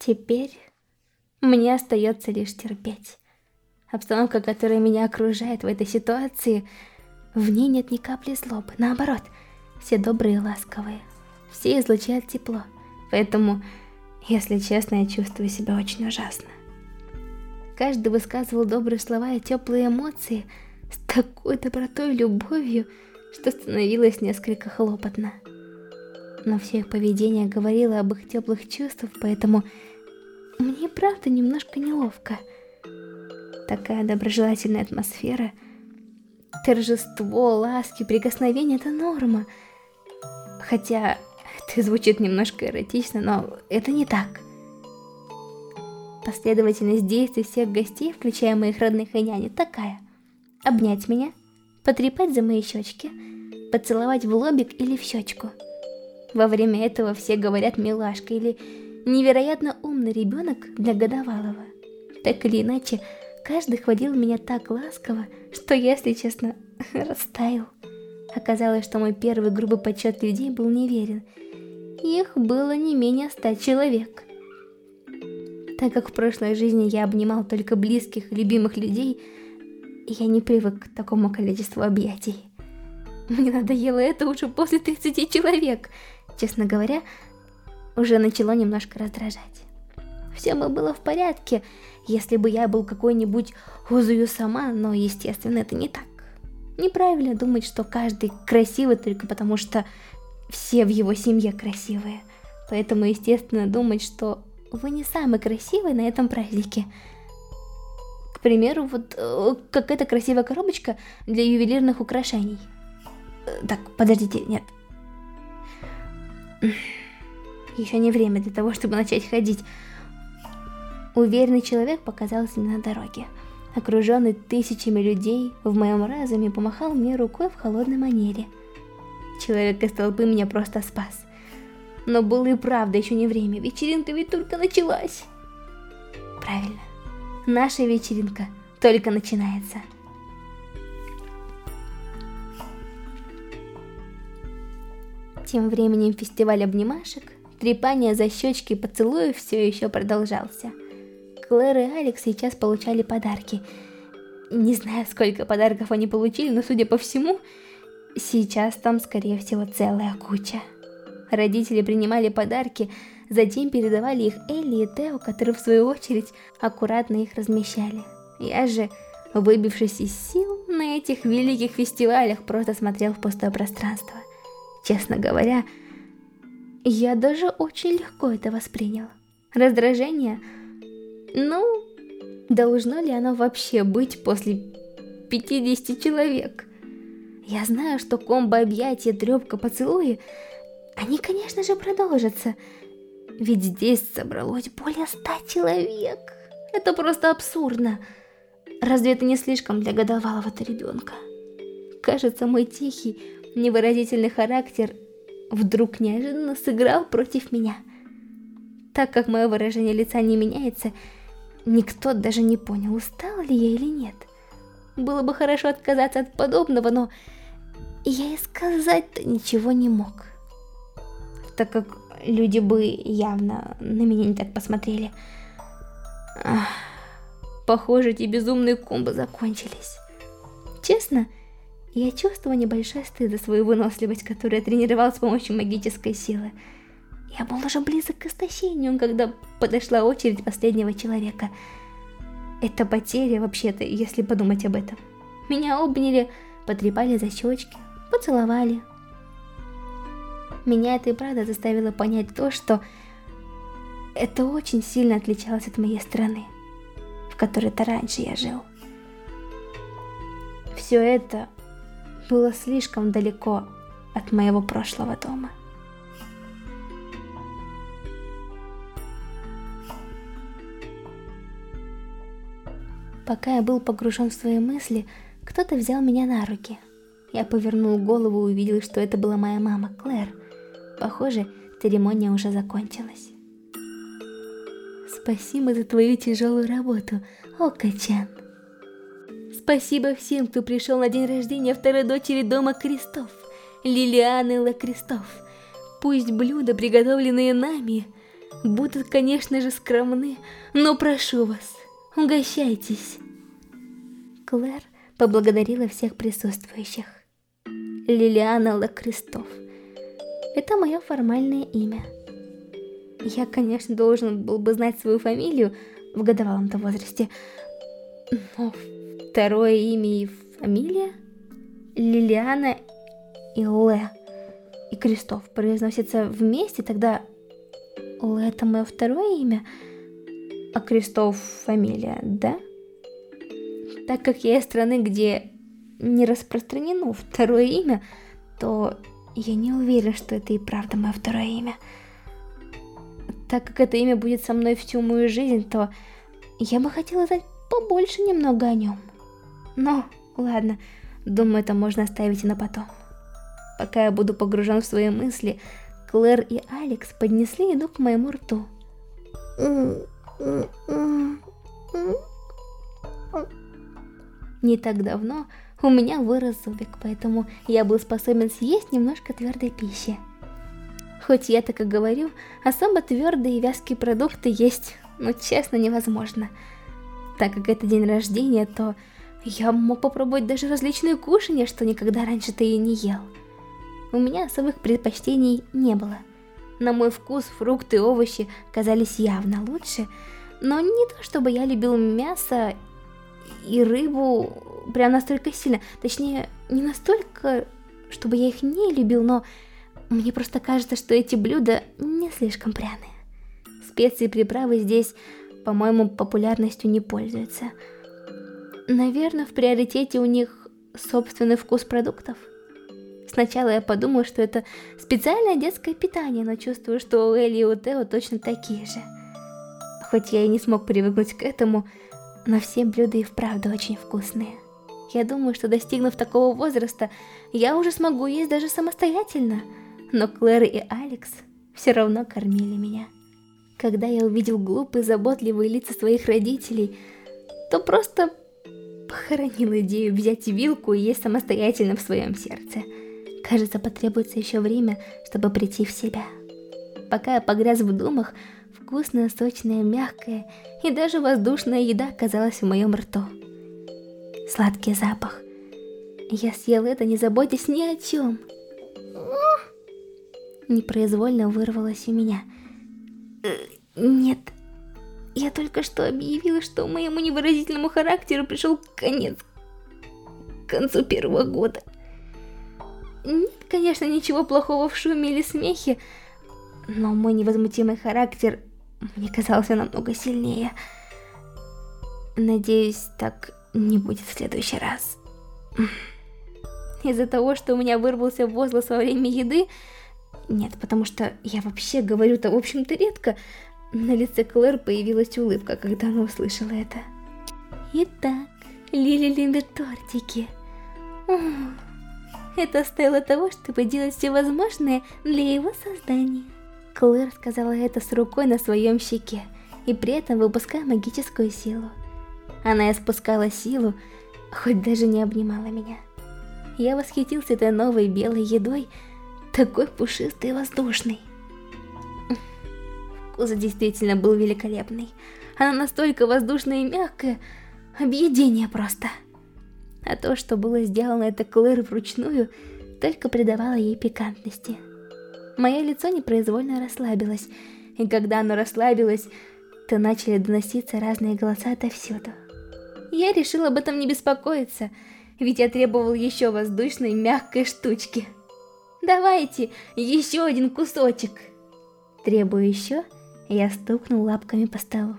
Теперь мне остается лишь терпеть. Обстановка, которая меня окружает в этой ситуации, в ней нет ни капли злобы. Наоборот, все добрые и ласковые. Все излучают тепло. Поэтому, если честно, я чувствую себя очень ужасно. Каждый высказывал добрые слова и теплые эмоции с такой добротой и любовью, что становилось несколько хлопотно. Но все их поведение говорило об их теплых чувствах, поэтому мне правда немножко неловко. Такая доброжелательная атмосфера, торжество, ласки, прикосновения — это норма. Хотя это звучит немножко эротично, но это не так. Последовательность действий всех гостей, включая моих родных и няни, такая. Обнять меня, потрепать за мои щечки, поцеловать в лобик или в щечку. Во время этого все говорят «милашка» или невероятно умный ребенок для годовалого. Так или иначе, каждый хвалил меня так ласково, что, если честно, растаял. Оказалось, что мой первый грубый подсчет людей был неверен. Их было не менее ста человек. Так как в прошлой жизни я обнимал только близких и любимых людей, я не привык к такому количеству объятий. Мне надоело это уже после 30 человек. Честно говоря, уже начало немножко раздражать. Все бы было в порядке, если бы я был какой-нибудь Озую сама, но, естественно, это не так. Неправильно думать, что каждый красивый только потому, что все в его семье красивые. Поэтому, естественно, думать, что вы не самый красивый на этом празднике. К примеру, вот э, какая-то красивая коробочка для ювелирных украшений. Э, так, подождите, нет. Еще не время для того, чтобы начать ходить. Уверенный человек показался мне на дороге. Окруженный тысячами людей, в моем разуме помахал мне рукой в холодной манере. Человек из толпы меня просто спас. Но было и правда еще не время, вечеринка ведь только началась. Правильно, наша вечеринка только начинается. Тем временем фестиваль обнимашек Трепание за щечки и поцелуев все еще продолжался. Клэр и Алекс сейчас получали подарки. Не знаю, сколько подарков они получили, но судя по всему, сейчас там, скорее всего, целая куча. Родители принимали подарки, затем передавали их Элли и Тео, которые в свою очередь аккуратно их размещали. Я же, выбившись из сил, на этих великих фестивалях просто смотрел в пустое пространство. Честно говоря, я даже очень легко это воспринял. Раздражение? Ну, должно ли оно вообще быть после 50 человек? Я знаю, что комбо объятия, трепка, поцелуи, они, конечно же, продолжатся. Ведь здесь собралось более ста человек. Это просто абсурдно. Разве это не слишком для годовалого-то ребенка? Кажется, мой тихий, невыразительный характер вдруг неожиданно сыграл против меня. Так как мое выражение лица не меняется, никто даже не понял, устала ли я или нет. Было бы хорошо отказаться от подобного, но я и сказать-то ничего не мог. Так как люди бы явно на меня не так посмотрели. Ах, похоже, эти безумные комбо закончились. Честно, я чувствовала небольшой стыд за свою выносливость, которую я тренировал с помощью магической силы. Я был уже близок к истощению, когда подошла очередь последнего человека. Это потеря вообще-то, если подумать об этом. Меня обняли, потрепали за щечки, поцеловали. Меня это и правда заставило понять то, что это очень сильно отличалось от моей страны, в которой-то раньше я жил. Все это было слишком далеко от моего прошлого дома. Пока я был погружен в свои мысли, кто-то взял меня на руки. Я повернул голову и увидел, что это была моя мама, Клэр. Похоже, церемония уже закончилась. Спасибо за твою тяжелую работу, Окачан. Спасибо всем, кто пришел на день рождения второй дочери дома Крестов, Лилианы Ла Крестов. Пусть блюда, приготовленные нами, будут, конечно же, скромны, но прошу вас, угощайтесь. Клэр поблагодарила всех присутствующих. Лилиана Лакрестов. Это мое формальное имя. Я, конечно, должен был бы знать свою фамилию в годовалом-то возрасте, но второе имя и фамилия Лилиана и Ле и Крестов произносятся вместе, тогда Ле это мое второе имя, а Крестов фамилия, да? Так как я из страны, где не распространено второе имя, то я не уверен, что это и правда мое второе имя. Так как это имя будет со мной всю мою жизнь, то я бы хотела знать побольше немного о нем. Но, ладно, думаю, это можно оставить и на потом. Пока я буду погружен в свои мысли, Клэр и Алекс поднесли еду к моему рту. Не так давно у меня вырос зубик, поэтому я был способен съесть немножко твердой пищи. Хоть я так и говорю, особо твердые и вязкие продукты есть, ну честно, невозможно. Так как это день рождения, то я мог попробовать даже различные кушания, что никогда раньше-то и не ел. У меня особых предпочтений не было. На мой вкус фрукты и овощи казались явно лучше, но не то чтобы я любил мясо и рыбу прям настолько сильно. Точнее, не настолько, чтобы я их не любил, но мне просто кажется, что эти блюда не слишком пряные. Специи и приправы здесь, по-моему, популярностью не пользуются. Наверное, в приоритете у них собственный вкус продуктов. Сначала я подумала, что это специальное детское питание, но чувствую, что у Элли и у Тео точно такие же. Хоть я и не смог привыкнуть к этому, но все блюда и вправду очень вкусные. Я думаю, что достигнув такого возраста, я уже смогу есть даже самостоятельно. Но Клэр и Алекс все равно кормили меня. Когда я увидел глупые, заботливые лица своих родителей, то просто похоронил идею взять вилку и есть самостоятельно в своем сердце. Кажется, потребуется еще время, чтобы прийти в себя. Пока я погряз в думах, вкусная, сочная, мягкая и даже воздушная еда оказалась в моем рту сладкий запах. Я съел это, не заботясь ни о чем. Непроизвольно вырвалось у меня. Нет, я только что объявила, что моему невыразительному характеру пришел конец. К концу первого года. Нет, конечно, ничего плохого в шуме или смехе, но мой невозмутимый характер мне казался намного сильнее. Надеюсь, так не будет в следующий раз. Из-за того, что у меня вырвался возглас во время еды... Нет, потому что я вообще говорю-то, в общем-то, редко. На лице Клэр появилась улыбка, когда она услышала это. Итак, Лили любит тортики. Это стоило того, чтобы делать все возможное для его создания. Клэр сказала это с рукой на своем щеке, и при этом выпуская магическую силу. Она испускала силу, хоть даже не обнимала меня. Я восхитился этой новой белой едой, такой пушистой и воздушной. Вкус действительно был великолепный. Она настолько воздушная и мягкая, объедение просто. А то, что было сделано это Клэр вручную, только придавало ей пикантности. Мое лицо непроизвольно расслабилось, и когда оно расслабилось, то начали доноситься разные голоса отовсюду я решил об этом не беспокоиться, ведь я требовал еще воздушной мягкой штучки. Давайте, еще один кусочек. Требую еще, я стукнул лапками по столу.